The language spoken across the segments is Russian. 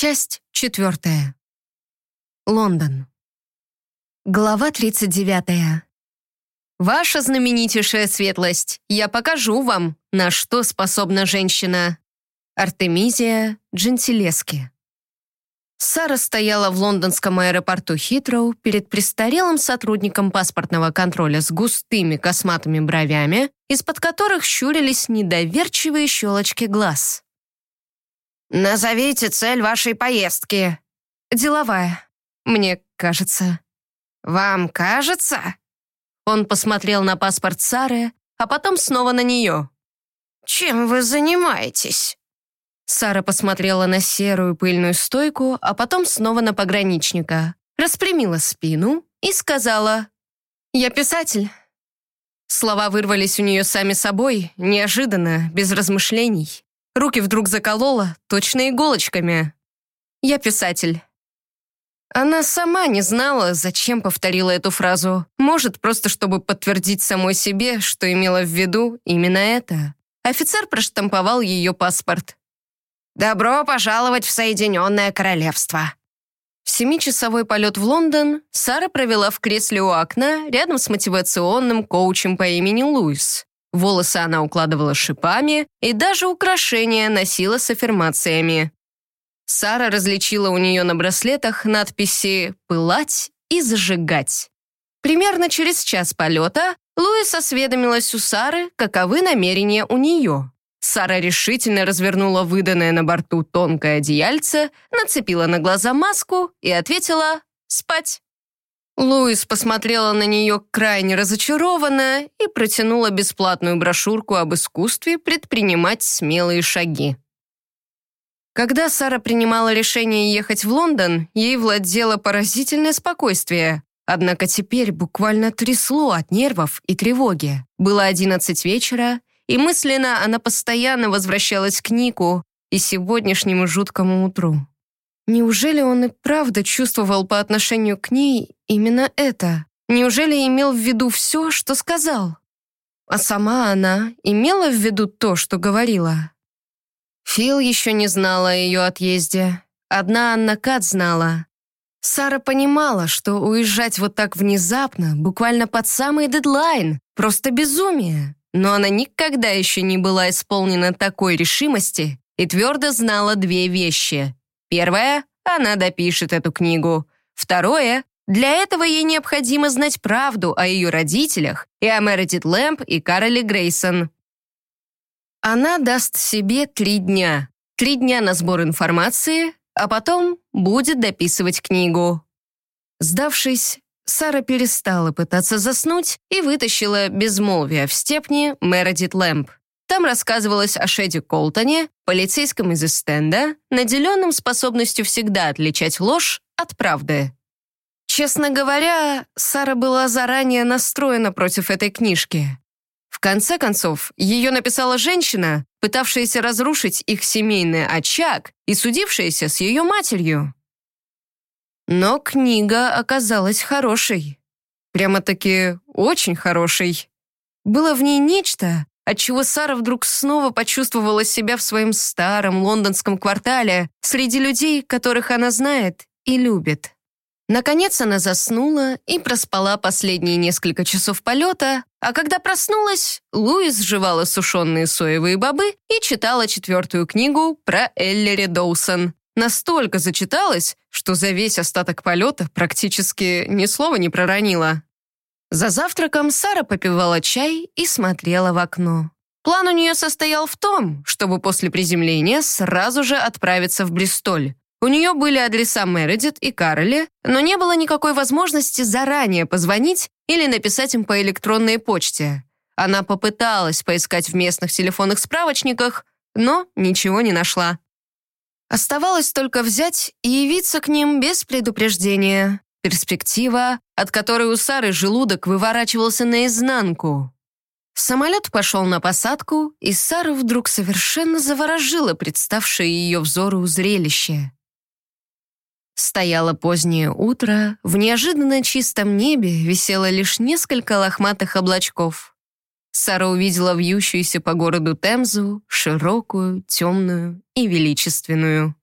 Часть четвертая. Лондон. Глава 39. Ваша знаменитейшая светлость, я покажу вам, на что способна женщина. Артемизия Джентилески. Сара стояла в лондонском аэропорту Хитроу перед престарелым сотрудником паспортного контроля с густыми косматыми бровями, из-под которых щурились недоверчивые щелочки глаз. «Назовите цель вашей поездки». «Деловая, мне кажется». «Вам кажется?» Он посмотрел на паспорт Сары, а потом снова на нее. «Чем вы занимаетесь?» Сара посмотрела на серую пыльную стойку, а потом снова на пограничника, распрямила спину и сказала «Я писатель». Слова вырвались у нее сами собой, неожиданно, без размышлений. Руки вдруг заколола, точно иголочками. «Я писатель». Она сама не знала, зачем повторила эту фразу. Может, просто чтобы подтвердить самой себе, что имела в виду именно это. Офицер проштамповал ее паспорт. «Добро пожаловать в Соединенное Королевство!» Семичасовой полет в Лондон Сара провела в кресле у окна рядом с мотивационным коучем по имени Луис. Волосы она укладывала шипами и даже украшения носила с аффирмациями. Сара различила у нее на браслетах надписи «пылать» и «зажигать». Примерно через час полета Луис осведомилась у Сары, каковы намерения у нее. Сара решительно развернула выданное на борту тонкое одеяльце, нацепила на глаза маску и ответила «спать». Луис посмотрела на нее крайне разочарованно и протянула бесплатную брошюрку об искусстве предпринимать смелые шаги. Когда Сара принимала решение ехать в Лондон, ей владело поразительное спокойствие. Однако теперь буквально трясло от нервов и тревоги. Было одиннадцать вечера, и мысленно она постоянно возвращалась к Нику и сегодняшнему жуткому утру. Неужели он и правда чувствовал по отношению к ней именно это? Неужели имел в виду все, что сказал? А сама она имела в виду то, что говорила? Фил еще не знала о ее отъезде. Одна Анна Кат знала. Сара понимала, что уезжать вот так внезапно, буквально под самый дедлайн, просто безумие но она никогда еще не была исполнена такой решимости и твердо знала две вещи. Первое — она допишет эту книгу. Второе — для этого ей необходимо знать правду о ее родителях и о Мередит Лэмп и Кароле Грейсон. Она даст себе три дня. Три дня на сбор информации, а потом будет дописывать книгу. Сдавшись, Сара перестала пытаться заснуть и вытащила «Безмолвие в степне» Мередит Лэмп. Там рассказывалось о Шеде Колтоне, полицейском из Эстенда, наделенном способностью всегда отличать ложь от правды. Честно говоря, Сара была заранее настроена против этой книжки. В конце концов, ее написала женщина, пытавшаяся разрушить их семейный очаг и судившаяся с ее матерью. Но книга оказалась хорошей. Прямо-таки очень хорошей. Было в ней нечто, отчего Сара вдруг снова почувствовала себя в своем старом лондонском квартале среди людей, которых она знает и любит. Наконец она заснула и проспала последние несколько часов полета, а когда проснулась, Луис жевала сушеные соевые бобы и читала четвертую книгу про Эллери Доусон, Настолько зачиталась, что за весь остаток полета практически ни слова не проронила. За завтраком Сара попивала чай и смотрела в окно. План у нее состоял в том, чтобы после приземления сразу же отправиться в Бристоль. У нее были адреса Мередит и Кароли, но не было никакой возможности заранее позвонить или написать им по электронной почте. Она попыталась поискать в местных телефонных справочниках, но ничего не нашла. Оставалось только взять и явиться к ним без предупреждения. Перспектива, от которой у Сары желудок выворачивался наизнанку. Самолет пошел на посадку, и Сару вдруг совершенно заворожило представшее ее взору зрелище. Стояло позднее утро, в неожиданно чистом небе висело лишь несколько лохматых облачков. Сара увидела вьющуюся по городу Темзу, широкую, темную и величественную.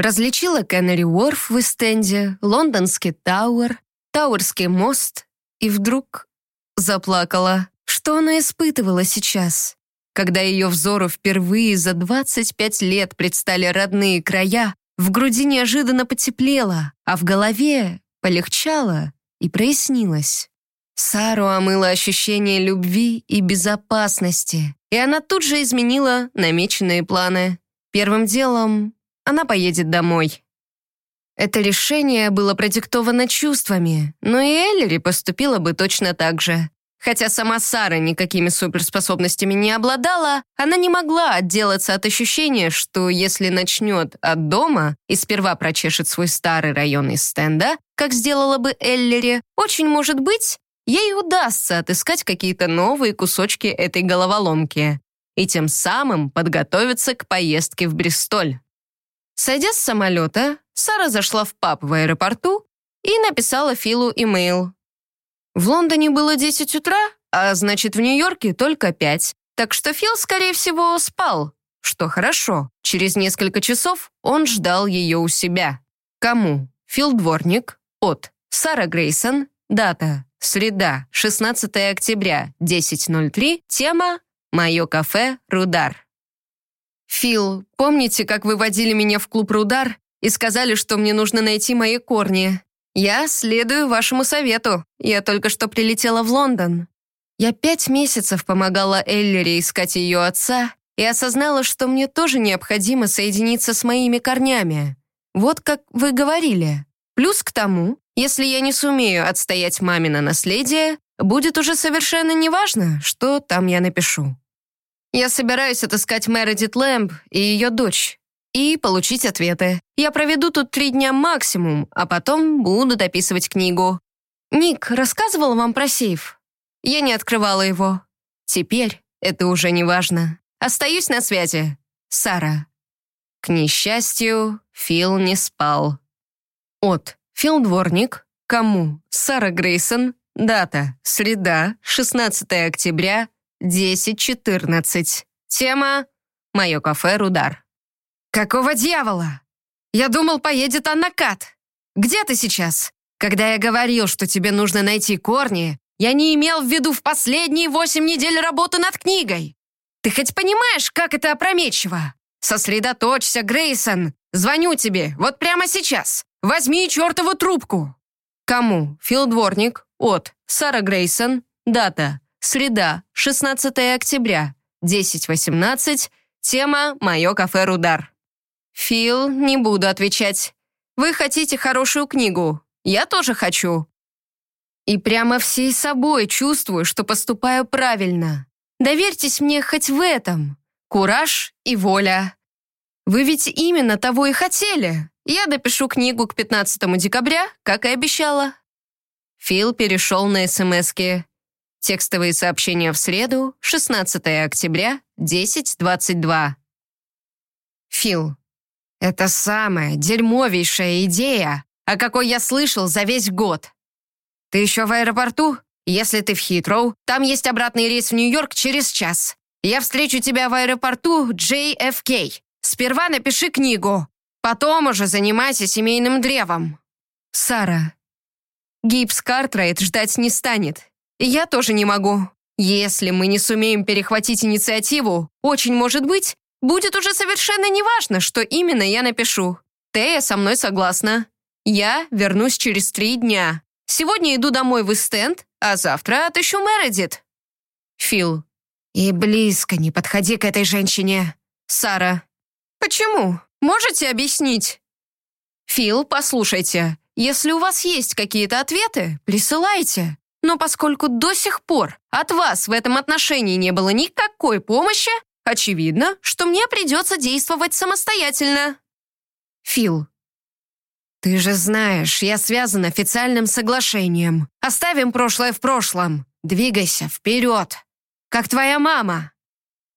Различила Кеннери Уорф в Эстенде, Лондонский Тауэр, Тауэрский мост и вдруг заплакала. Что она испытывала сейчас? Когда ее взору впервые за 25 лет предстали родные края, в груди неожиданно потеплело, а в голове полегчало и прояснилось. Сару омыло ощущение любви и безопасности, и она тут же изменила намеченные планы. Первым делом она поедет домой. Это решение было продиктовано чувствами, но и Эллири поступила бы точно так же. Хотя сама Сара никакими суперспособностями не обладала, она не могла отделаться от ощущения, что если начнет от дома и сперва прочешет свой старый район из стенда, как сделала бы Эллери, очень может быть, ей удастся отыскать какие-то новые кусочки этой головоломки и тем самым подготовиться к поездке в Бристоль. Сойдя с самолета, Сара зашла в паб в аэропорту и написала Филу имейл. В Лондоне было 10 утра, а значит, в Нью-Йорке только 5. Так что Фил, скорее всего, спал. Что хорошо. Через несколько часов он ждал ее у себя. Кому? Фил Дворник. От. Сара Грейсон. Дата. Среда. 16 октября. 10.03. Тема. Мое кафе «Рудар». «Фил, помните, как вы водили меня в клуб «Рудар» и сказали, что мне нужно найти мои корни? «Я следую вашему совету. Я только что прилетела в Лондон. Я пять месяцев помогала Эллере искать ее отца и осознала, что мне тоже необходимо соединиться с моими корнями. Вот как вы говорили. Плюс к тому, если я не сумею отстоять мамино наследие, будет уже совершенно неважно, что там я напишу. Я собираюсь отыскать Мередит Лэмб и ее дочь, и получить ответы. Я проведу тут три дня максимум, а потом буду дописывать книгу. Ник рассказывал вам про сейф? Я не открывала его. Теперь это уже не важно. Остаюсь на связи. Сара. К несчастью, Фил не спал. От. Фил Дворник. Кому? Сара Грейсон. Дата. Среда. 16 октября. 10.14. Тема. Мое кафе «Рудар». «Какого дьявола? Я думал, поедет Аннакат. Где ты сейчас? Когда я говорил, что тебе нужно найти корни, я не имел в виду в последние восемь недель работы над книгой. Ты хоть понимаешь, как это опрометчиво? Сосредоточься, Грейсон. Звоню тебе, вот прямо сейчас. Возьми чертову трубку. Кому? Филдворник. От. Сара Грейсон. Дата. Среда. 16 октября. 10.18. Тема «Мое кафе Рудар». «Фил, не буду отвечать. Вы хотите хорошую книгу. Я тоже хочу». И прямо всей собой чувствую, что поступаю правильно. Доверьтесь мне хоть в этом. Кураж и воля. Вы ведь именно того и хотели. Я допишу книгу к 15 декабря, как и обещала. Фил перешел на СМСки. Текстовые сообщения в среду, 16 октября, 10.22. Фил. Это самая дерьмовейшая идея, о какой я слышал за весь год. Ты еще в аэропорту? Если ты в Хитроу, там есть обратный рейс в Нью-Йорк через час. Я встречу тебя в аэропорту JFK. Сперва напиши книгу, потом уже занимайся семейным древом. Сара. Гибс Картрайт ждать не станет. Я тоже не могу. Если мы не сумеем перехватить инициативу, очень может быть, Будет уже совершенно неважно, что именно я напишу. Тея со мной согласна. Я вернусь через три дня. Сегодня иду домой в Истенд, а завтра отыщу Мередит. Фил. И близко не подходи к этой женщине. Сара. Почему? Можете объяснить? Фил, послушайте. Если у вас есть какие-то ответы, присылайте. Но поскольку до сих пор от вас в этом отношении не было никакой помощи, Очевидно, что мне придется действовать самостоятельно. Фил. Ты же знаешь, я связан официальным соглашением. Оставим прошлое в прошлом. Двигайся вперед. Как твоя мама.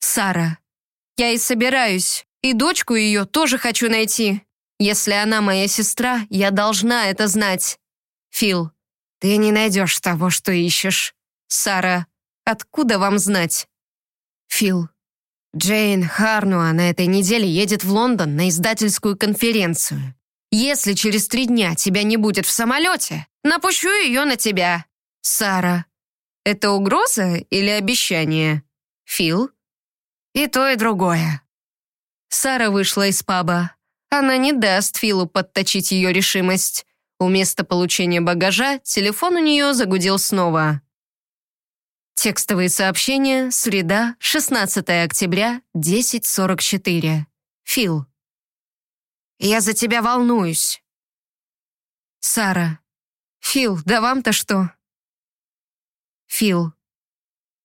Сара. Я и собираюсь. И дочку ее тоже хочу найти. Если она моя сестра, я должна это знать. Фил. Ты не найдешь того, что ищешь. Сара. Откуда вам знать? Фил. Джейн Харнуа на этой неделе едет в Лондон на издательскую конференцию. Если через три дня тебя не будет в самолете, напущу ее на тебя. Сара. Это угроза или обещание? Фил? И то, и другое. Сара вышла из паба. Она не даст Филу подточить ее решимость. У места получения багажа телефон у нее загудел снова. Текстовые сообщения, среда, 16 октября, 10.44. Фил. «Я за тебя волнуюсь». Сара. «Фил, да вам-то что?» Фил.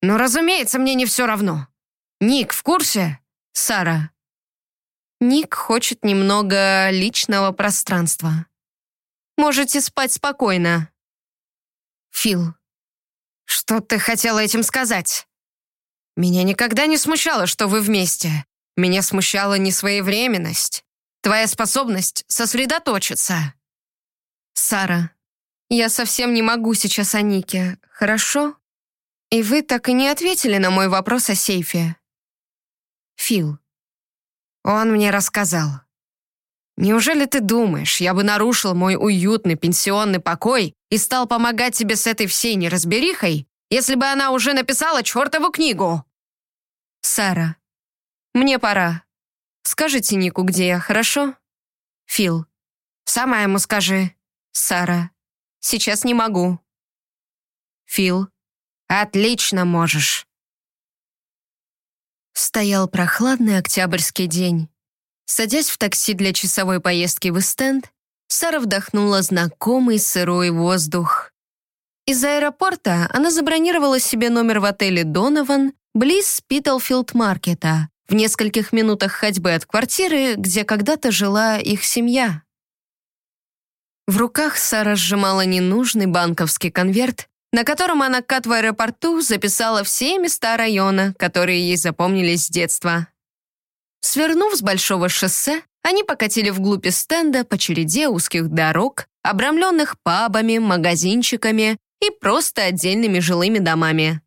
«Ну, разумеется, мне не все равно. Ник в курсе?» Сара. Ник хочет немного личного пространства. Можете спать спокойно. Фил. «Что ты хотела этим сказать?» «Меня никогда не смущало, что вы вместе. Меня смущала несвоевременность. Твоя способность сосредоточиться». «Сара, я совсем не могу сейчас о Нике, хорошо? И вы так и не ответили на мой вопрос о сейфе». Фил. Он мне рассказал. Неужели ты думаешь, я бы нарушил мой уютный пенсионный покой и стал помогать тебе с этой всей неразберихой, если бы она уже написала чертову книгу?» «Сара, мне пора. Скажите Нику, где я, хорошо?» Фил. «Сама ему скажи». «Сара, сейчас не могу». Фил. «Отлично можешь». Стоял прохладный октябрьский день. Садясь в такси для часовой поездки в Эстенд, Сара вдохнула знакомый сырой воздух. Из аэропорта она забронировала себе номер в отеле «Донован» близ Питтлфилд-маркета, в нескольких минутах ходьбы от квартиры, где когда-то жила их семья. В руках Сара сжимала ненужный банковский конверт на котором она Кат в аэропорту записала все места района, которые ей запомнились с детства. Свернув с большого шоссе, они покатили вглубь стенда по череде узких дорог, обрамленных пабами, магазинчиками и просто отдельными жилыми домами.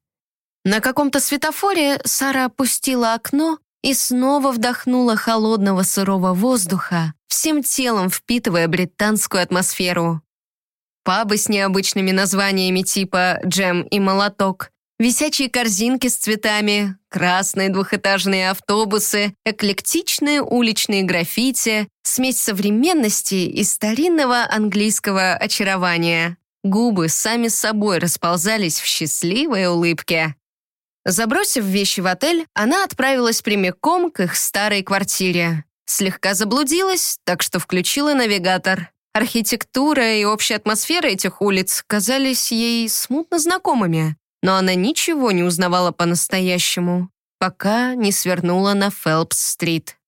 На каком-то светофоре Сара опустила окно и снова вдохнула холодного сырого воздуха, всем телом впитывая британскую атмосферу пабы с необычными названиями типа «Джем» и «Молоток», висячие корзинки с цветами, красные двухэтажные автобусы, эклектичные уличные граффити, смесь современности и старинного английского очарования. Губы сами собой расползались в счастливой улыбке. Забросив вещи в отель, она отправилась прямиком к их старой квартире. Слегка заблудилась, так что включила навигатор. Архитектура и общая атмосфера этих улиц казались ей смутно знакомыми, но она ничего не узнавала по-настоящему, пока не свернула на Фелпс-стрит.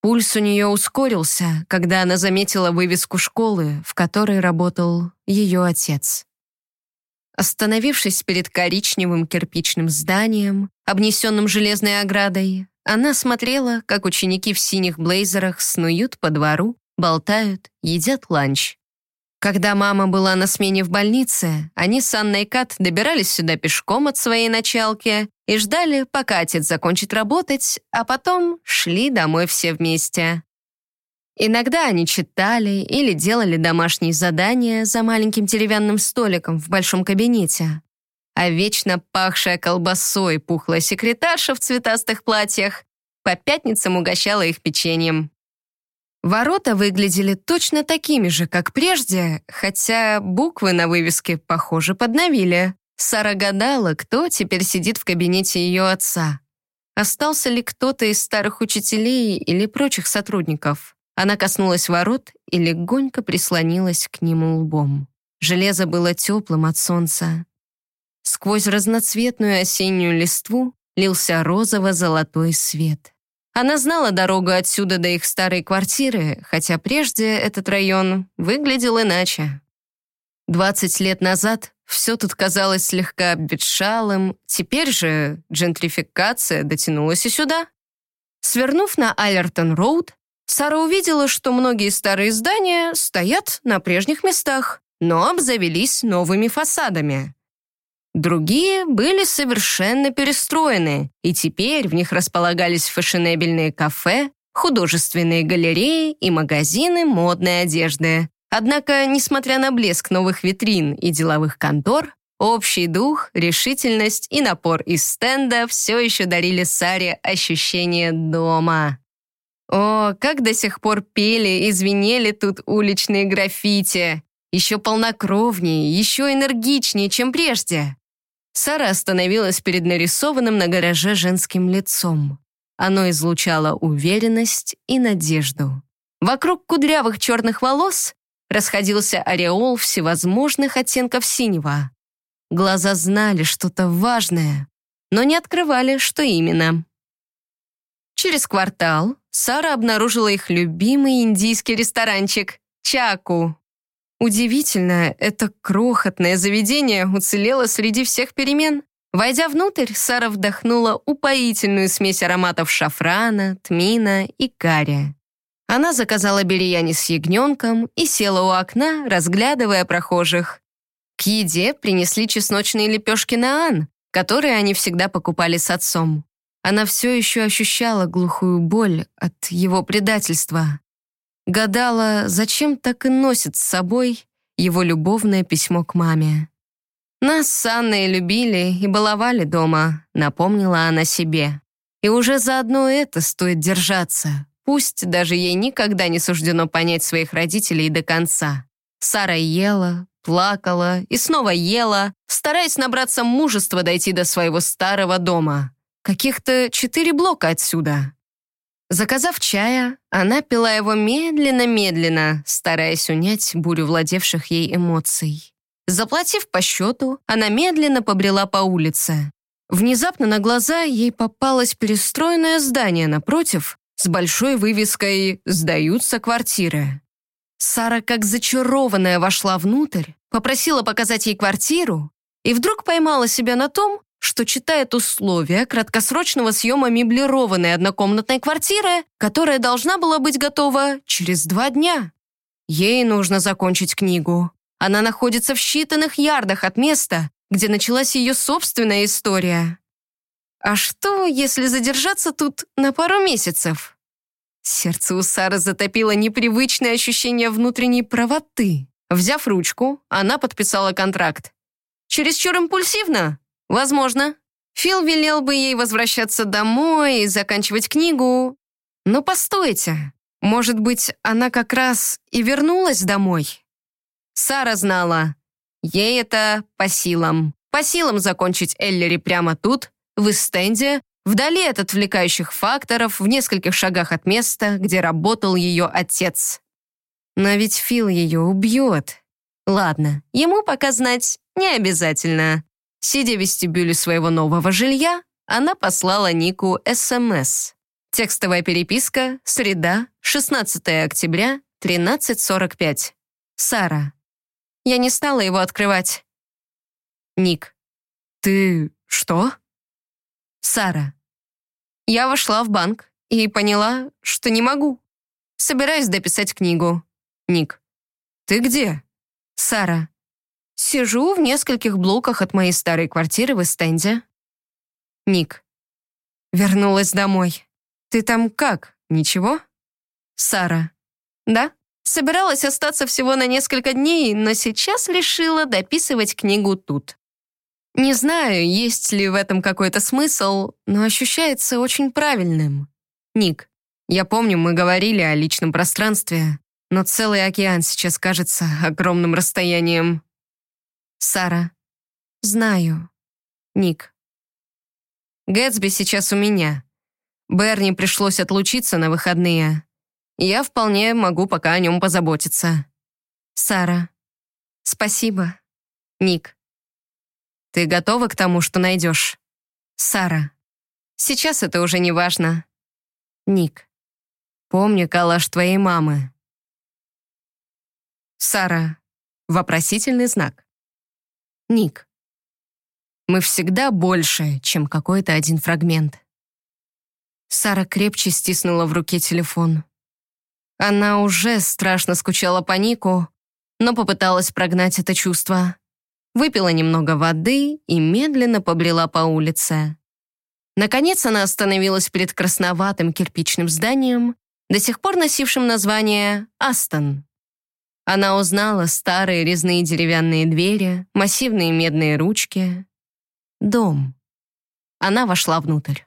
Пульс у нее ускорился, когда она заметила вывеску школы, в которой работал ее отец. Остановившись перед коричневым кирпичным зданием, обнесенным железной оградой, она смотрела, как ученики в синих блейзерах снуют по двору, болтают, едят ланч. Когда мама была на смене в больнице, они с Анной Кат добирались сюда пешком от своей началки и ждали, пока отец закончит работать, а потом шли домой все вместе. Иногда они читали или делали домашние задания за маленьким деревянным столиком в большом кабинете. А вечно пахшая колбасой пухлая секретарша в цветастых платьях по пятницам угощала их печеньем. Ворота выглядели точно такими же, как прежде, хотя буквы на вывеске, похоже, подновили. Сара гадала, кто теперь сидит в кабинете ее отца. Остался ли кто-то из старых учителей или прочих сотрудников? Она коснулась ворот и легонько прислонилась к нему лбом. Железо было теплым от солнца. Сквозь разноцветную осеннюю листву лился розово-золотой свет. Она знала дорогу отсюда до их старой квартиры, хотя прежде этот район выглядел иначе. Двадцать лет назад все тут казалось слегка обветшалым, теперь же джентрификация дотянулась и сюда. Свернув на Айртон-Роуд, Сара увидела, что многие старые здания стоят на прежних местах, но обзавелись новыми фасадами. Другие были совершенно перестроены, и теперь в них располагались фешенебельные кафе, художественные галереи и магазины модной одежды. Однако, несмотря на блеск новых витрин и деловых контор, общий дух, решительность и напор из стенда все еще дарили Саре ощущение дома. О, как до сих пор пели и звенели тут уличные граффити. Еще полнокровнее, еще энергичнее, чем прежде. Сара остановилась перед нарисованным на гараже женским лицом. Оно излучало уверенность и надежду. Вокруг кудрявых черных волос расходился ореол всевозможных оттенков синего. Глаза знали что-то важное, но не открывали, что именно. Через квартал Сара обнаружила их любимый индийский ресторанчик «Чаку». Удивительно, это крохотное заведение уцелело среди всех перемен. Войдя внутрь, Сара вдохнула упоительную смесь ароматов шафрана, тмина и кария. Она заказала бирияни с ягненком и села у окна, разглядывая прохожих. К еде принесли чесночные лепешки на Ан, которые они всегда покупали с отцом. Она все еще ощущала глухую боль от его предательства. Гадала, зачем так и носит с собой его любовное письмо к маме. «Нас с Анной любили и баловали дома», — напомнила она себе. «И уже заодно это стоит держаться, пусть даже ей никогда не суждено понять своих родителей до конца». Сара ела, плакала и снова ела, стараясь набраться мужества дойти до своего старого дома. Каких-то четыре блока отсюда. Заказав чая, она пила его медленно-медленно, стараясь унять бурю владевших ей эмоций. Заплатив по счету, она медленно побрела по улице. Внезапно на глаза ей попалось перестроенное здание напротив с большой вывеской «Сдаются квартиры». Сара, как зачарованная, вошла внутрь, попросила показать ей квартиру и вдруг поймала себя на том, что читает условия краткосрочного съема меблированной однокомнатной квартиры, которая должна была быть готова через два дня. Ей нужно закончить книгу. Она находится в считанных ярдах от места, где началась ее собственная история. А что, если задержаться тут на пару месяцев? Сердце у Сары затопило непривычное ощущение внутренней правоты. Взяв ручку, она подписала контракт. Чересчур импульсивно? Возможно. Фил велел бы ей возвращаться домой и заканчивать книгу. Но постойте, может быть, она как раз и вернулась домой? Сара знала, ей это по силам. По силам закончить Эллери прямо тут, в Истенде, вдали от отвлекающих факторов, в нескольких шагах от места, где работал ее отец. Но ведь Фил ее убьет. Ладно, ему пока знать не обязательно. Сидя в вестибюле своего нового жилья, она послала Нику СМС. Текстовая переписка, среда, 16 октября, 13.45. Сара. Я не стала его открывать. Ник. Ты что? Сара. Я вошла в банк и поняла, что не могу. Собираюсь дописать книгу. Ник. Ты где? Сара. Сижу в нескольких блоках от моей старой квартиры в Эстенде. Ник. Вернулась домой. Ты там как? Ничего? Сара. Да. Собиралась остаться всего на несколько дней, но сейчас решила дописывать книгу тут. Не знаю, есть ли в этом какой-то смысл, но ощущается очень правильным. Ник. Я помню, мы говорили о личном пространстве, но целый океан сейчас кажется огромным расстоянием. Сара. Знаю. Ник. Гэтсби сейчас у меня. Берни пришлось отлучиться на выходные. Я вполне могу пока о нем позаботиться. Сара. Спасибо. Ник. Ты готова к тому, что найдешь? Сара. Сейчас это уже не важно. Ник. Помни калаш твоей мамы. Сара. Вопросительный знак. Ник. Мы всегда больше, чем какой-то один фрагмент. Сара крепче стиснула в руке телефон. Она уже страшно скучала по Нику, но попыталась прогнать это чувство. выпила немного воды и медленно побрела по улице. Наконец она остановилась перед красноватым кирпичным зданием, до сих пор носившим название «Астон». Она узнала старые резные деревянные двери, массивные медные ручки. Дом. Она вошла внутрь.